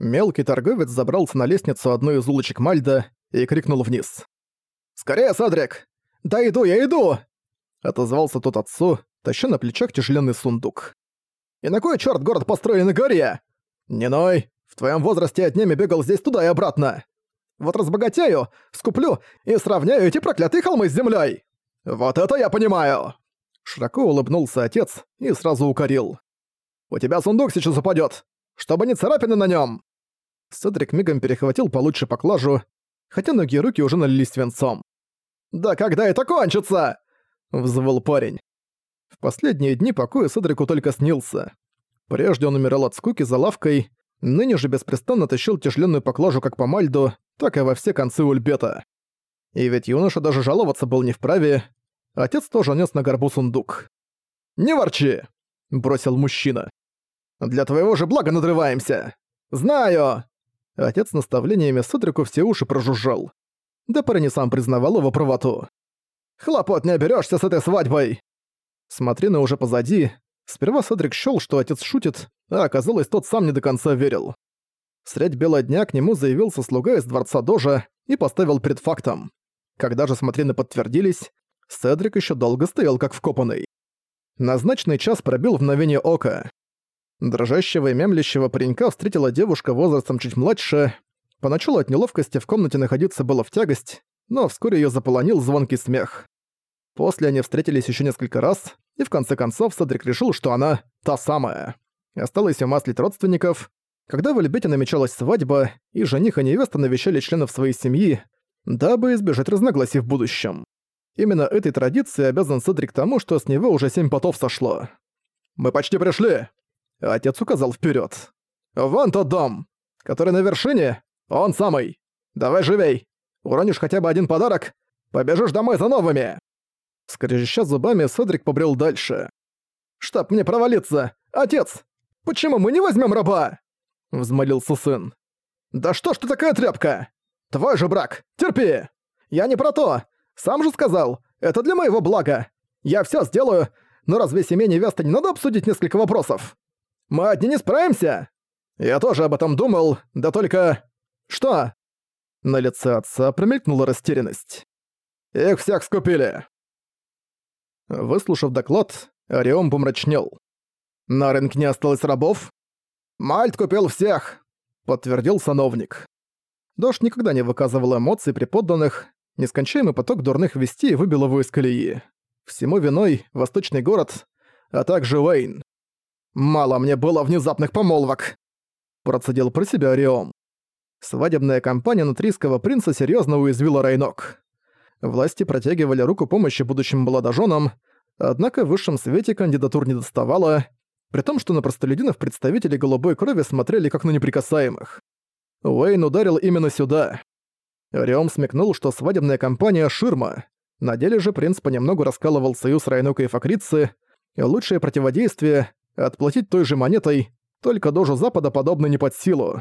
Мелкий торговец забрался на лестницу одной из улочек Мальда и крикнул вниз. «Скорее, Садрик! Да иду, я иду!» Отозвался тот отцу, таща на плечах тяжеленный сундук. «И на кой черт город построен на горе?» «Не ной, в твоем возрасте я днями бегал здесь туда и обратно. Вот разбогатею, скуплю и сравняю эти проклятые холмы с землей. Вот это я понимаю!» Широко улыбнулся отец и сразу укорил. «У тебя сундук сейчас упадет, чтобы не царапины на нем. Седрик мигом перехватил получше поклажу, хотя ноги и руки уже налились свинцом. «Да когда это кончится?» — взвыл парень. В последние дни покоя Седрику только снился. Прежде он умирал от скуки за лавкой, ныне же беспрестанно тащил тяжеленную поклажу как по Мальду, так и во все концы Ульбета. И ведь юноша даже жаловаться был не вправе, отец тоже нес на горбу сундук. «Не ворчи!» — бросил мужчина. «Для твоего же блага надрываемся!» «Знаю!» Отец наставлениями Седрику все уши прожужжал. Да парень сам признавал его правоту. «Хлопот не оберёшься с этой свадьбой!» Смотрина уже позади. Сперва Седрик счёл, что отец шутит, а оказалось, тот сам не до конца верил. Средь бела дня к нему заявился слуга из дворца Дожа и поставил перед фактом. Когда же смотрины подтвердились, Седрик ещё долго стоял как вкопанный. Назначенный час пробил в мгновение ока. Дрожащего и мемлящего паренька встретила девушка возрастом чуть младше. Поначалу от неловкости в комнате находиться было в тягость, но вскоре её заполонил звонкий смех. После они встретились ещё несколько раз, и в конце концов Седрик решил, что она та самая. Осталось умаслить родственников. Когда в Альбете намечалась свадьба, и жених и невеста навещали членов своей семьи, дабы избежать разногласий в будущем. Именно этой традиции обязан Седрик тому, что с него уже семь потов сошло. «Мы почти пришли!» Отец указал вперед. «Вон тот дом, который на вершине, он самый. Давай живей. Уронишь хотя бы один подарок, побежишь домой за новыми!» Скрежеща зубами, Седрик побрел дальше. «Чтоб мне провалиться! Отец! Почему мы не возьмем раба?» Взмолился сын. «Да что ж ты такая тряпка? Твой же брак! Терпи! Я не про то! Сам же сказал, это для моего блага! Я все сделаю, но разве семье невесты не надо обсудить несколько вопросов?» Мы одни не справимся!» «Я тоже об этом думал, да только...» «Что?» На лице отца промелькнула растерянность. «Их всех скупили!» Выслушав доклад, Орион помрачнел. «На рынке не осталось рабов?» «Мальт купил всех!» — подтвердил сановник. Дождь никогда не выказывал эмоций при подданных, нескончаемый поток дурных вестей выбил его из колеи. Всему виной восточный город, а также Уэйн. «Мало мне было внезапных помолвок!» Процедил про себя Ориом. Свадебная кампания нутрийского принца серьезно уязвила Райнок. Власти протягивали руку помощи будущим молодоженам, однако в высшем свете кандидатур не доставало, при том, что на простолюдинов представители голубой крови смотрели как на неприкасаемых. Уэйн ударил именно сюда. Риом смекнул, что свадебная кампания — ширма. На деле же принц понемногу раскалывал союз Райнока и Факрицы, лучшее противодействие Отплатить той же монетой, только дожу Запада подобно не под силу.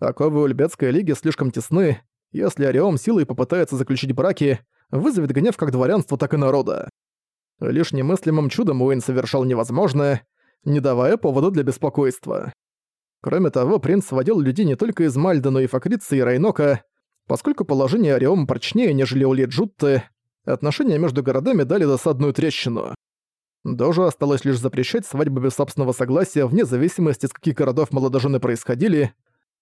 Оковы Ульбетской лиги слишком тесны, если Ореом силой попытается заключить браки, вызовет гнев как дворянства, так и народа. Лишь немыслимым чудом Уэйн совершал невозможное, не давая повода для беспокойства. Кроме того, принц сводил людей не только из Мальда, но и Факрицы и Райнока, поскольку положение Ореома прочнее, нежели у Лиджутты, отношения между городами дали досадную трещину. Дожу осталось лишь запрещать свадьбы без собственного согласия вне зависимости, с каких городов молодожены происходили.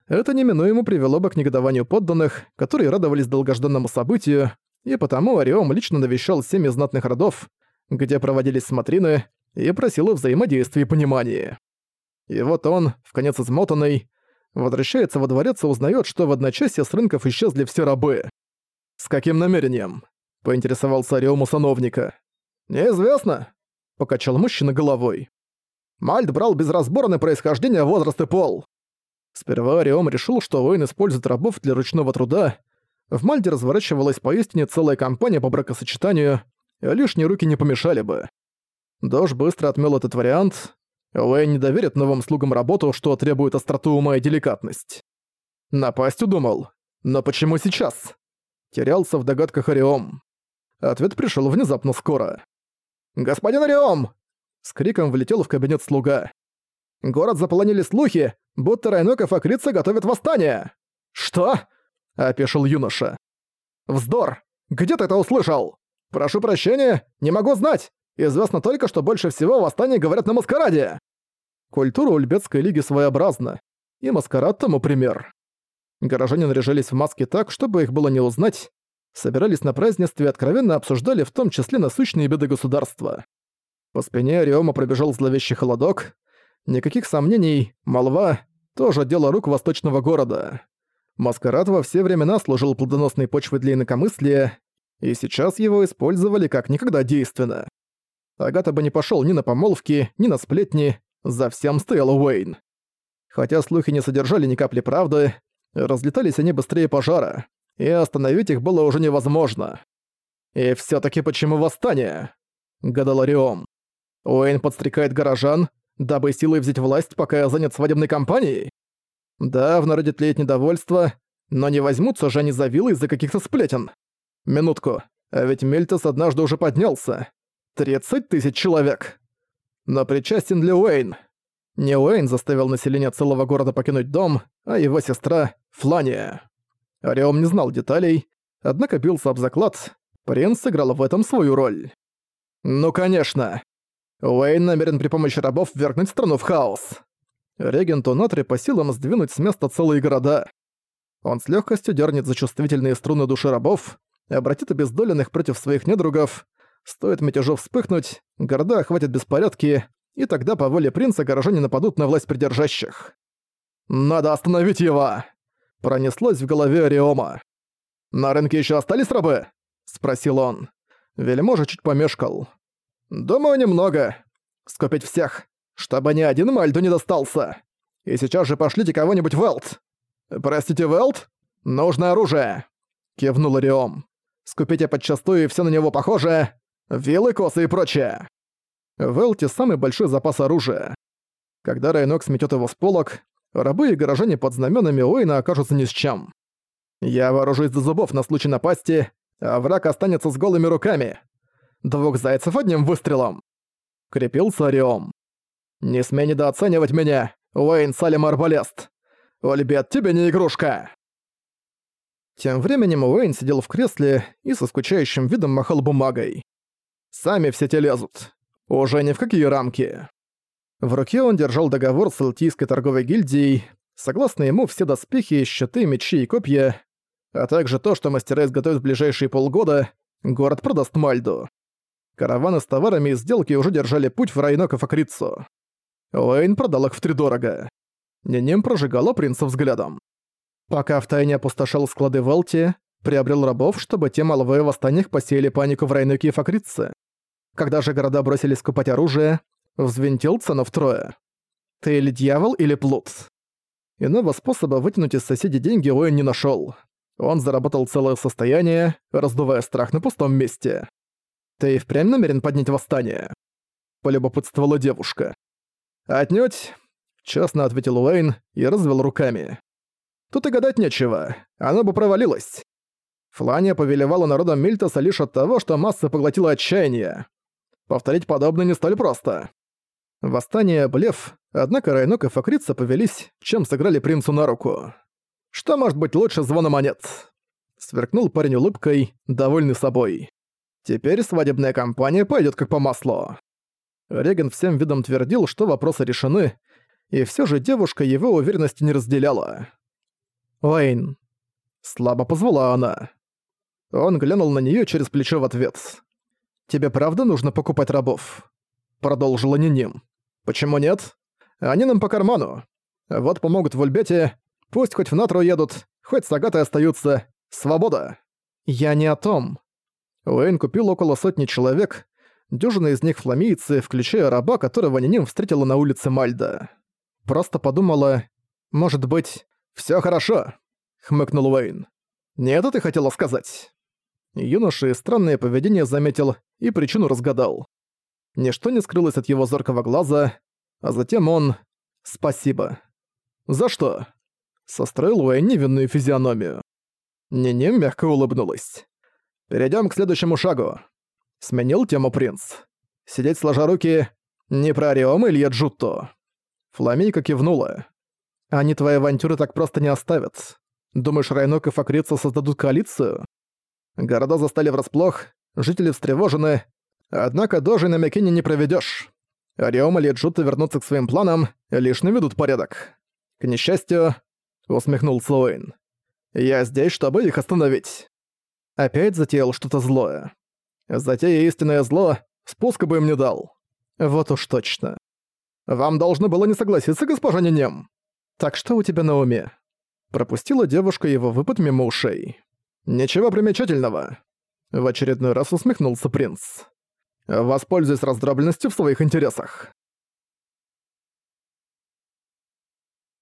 Это неминуемо привело бы к негодованию подданных, которые радовались долгожданному событию, и потому Ореом лично навещал семьи знатных родов, где проводились смотрины, и просил о взаимодействии и понимании. И вот он, в конец измотанный, возвращается во дворец и узнает, что в одночасье с рынков исчезли все рабы. «С каким намерением?» — поинтересовался Ореом у сановника. «Неизвестно», покачал мужчина головой. Мальт брал без разбора на происхождение, возраст и пол. Сперва Ориом решил, что воин использует рабов для ручного труда. В Мальде разворачивалась поистине целая кампания по бракосочетанию, и лишние руки не помешали бы. Дож быстро отмел этот вариант. Уэйн не доверит новым слугам работу, что требует остроту ума и деликатность. Напасть удумал. Но почему сейчас? Терялся в догадках Ориом. Ответ пришел внезапно скоро. «Господин Ориом!» С криком влетел в кабинет слуга. Город заполонили слухи, будто Райнок и Факрица готовят восстание!» «Что?» — опешил юноша. «Вздор! Где ты это услышал? Прошу прощения, не могу знать! Известно только, что больше всего восстание говорят на маскараде!» Культура Ульбецкой лиги своеобразна, и маскарад тому пример. Горожане наряжались в маски так, чтобы их было не узнать, собирались на празднестве и откровенно обсуждали в том числе насущные беды государства. По спине Ариома пробежал зловещий холодок. Никаких сомнений, молва — тоже дело рук восточного города. Маскарад во все времена служил плодоносной почвой для инакомыслия, и сейчас его использовали как никогда действенно. Агата бы не пошёл ни на помолвки, ни на сплетни, за всем стоял Уэйн. Хотя слухи не содержали ни капли правды, разлетались они быстрее пожара, и остановить их было уже невозможно. «И всё-таки почему восстание?» — гадал Ориом. Уэйн подстрекает горожан, дабы силой взять власть, пока я занят свадебной кампанией? Да, в народе тлеет недовольство, но не возьмутся же они за вилы из-за каких-то сплетен. Минутку, а ведь Мельтес однажды уже поднялся. 30 тысяч человек. Но причастен ли Уэйн? Не Уэйн заставил население целого города покинуть дом, а его сестра — Флания. Ореум не знал деталей, однако бился об заклад, принц сыграл в этом свою роль. «Ну конечно!» Уэйн намерен при помощи рабов ввергнуть страну в хаос. Регенту Натри по силам сдвинуть с места целые города. Он с легкостью дернет за чувствительные струны души рабов, обратит обездоленных против своих недругов, стоит мятежу вспыхнуть, города охватят беспорядки, и тогда по воле принца горожане нападут на власть придержащих. «Надо остановить его!» Пронеслось в голове Ариома. «На рынке еще остались рабы?» — спросил он. Вельможа чуть помешкал. «Думаю, немного. Скопить всех, чтобы ни один Мальду не достался. И сейчас же пошлите кого-нибудь в Элт. Простите, в Элт? Нужно оружие!» Кивнул Ориом. «Скупите подчастую и всё на него похоже. Вилы, косы и прочее». В Элте самый большой запас оружия. Когда Райнок сметёт его с полок, рабы и горожане под знамёнами Уэйна окажутся ни с чем. Я вооружусь до зубов на случай напасти, а враг останется с голыми руками. Двух зайцев одним выстрелом. Крепился Ориом. Не смей недооценивать меня, Уэйн Салем Арбалест. Ольбет, тебе не игрушка. Тем временем Уэйн сидел в кресле и со скучающим видом махал бумагой. Сами все те лезут. Уже ни в какие рамки. В руке он держал договор с Алтийской торговой гильдией. Согласно ему, все доспехи, щиты, мечи и копья, а также то, что мастера изготовят в ближайшие полгода, город продаст Мальду. Караваны с товарами и сделки уже держали путь в Райнок и Факрицу. Уэйн продал их втридорого. Ненем прожигала принца взглядом. Пока втайне опустошал склады в Элте, приобрел рабов, чтобы те маловые восстаниях посеяли панику в Райноке и Факрице. Когда же города бросились скупать оружие, взвинтил цену втрое. Ты или дьявол, или плут. Иного способа вытянуть из соседей деньги Уэйн не нашел. Он заработал целое состояние, раздувая страх на пустом месте. «Ты и впрямь намерен поднять восстание?» Полюбопытствовала девушка. «Отнюдь», — честно ответил Уэйн и развел руками. «Тут и гадать нечего, оно бы провалилось. Флания повелевала народом Мильтоса лишь от того, что масса поглотила отчаяние. Повторить подобное не столь просто. Восстание — блеф, однако Райнок и Факрица повелись, чем сыграли принцу на руку. Что может быть лучше звона монет? Сверкнул парень улыбкой, довольный собой. Теперь свадебная кампания пойдет как по маслу. Реган всем видом твердил, что вопросы решены, и все же девушка его уверенности не разделяла. «Уэйн», — слабо позвала она. Он глянул на нее через плечо в ответ. «Тебе правда нужно покупать рабов?» Продолжила Ниним. «Почему нет? Они нам по карману. Вот помогут в Ульбете, пусть хоть в Натру едут, хоть с Агатой остаются. Свобода!» «Я не о том», Уэйн купил около сотни человек, дюжина из них фламийцы, включая раба, которого Ниним встретила на улице Мальда. Просто подумала, может быть, все хорошо», — хмыкнул Уэйн. «Не это ты хотела сказать?» Юноша и странное поведение заметил и причину разгадал. Ничто не скрылось от его зоркого глаза, а затем он... «Спасибо». «За что?» Состроил Уэйн невинную физиономию. Ниним мягко улыбнулась. Перейдем к следующему шагу. Сменил тему принц. Сидеть сложа руки не про Риом или Джутто. Фламейка кивнула. «Они твои авантюры так просто не оставят. Думаешь, Райнок и Факрица создадут коалицию? Города застали врасплох, жители встревожены, однако дожи на Мякине не проведёшь. Ариома и Джута вернутся к своим планам, лишь наведут порядок. К несчастью, усмехнулся Уэйн. Я здесь, чтобы их остановить. Опять затеял что-то злое. Затея истинное зло, спуска бы им не дал. Вот уж точно. Вам должно было не согласиться, госпожа Нинем. Так что у тебя на уме? Пропустила девушка его выпад мимо ушей. Ничего примечательного. В очередной раз усмехнулся принц. Воспользуюсь раздробленностью в своих интересах.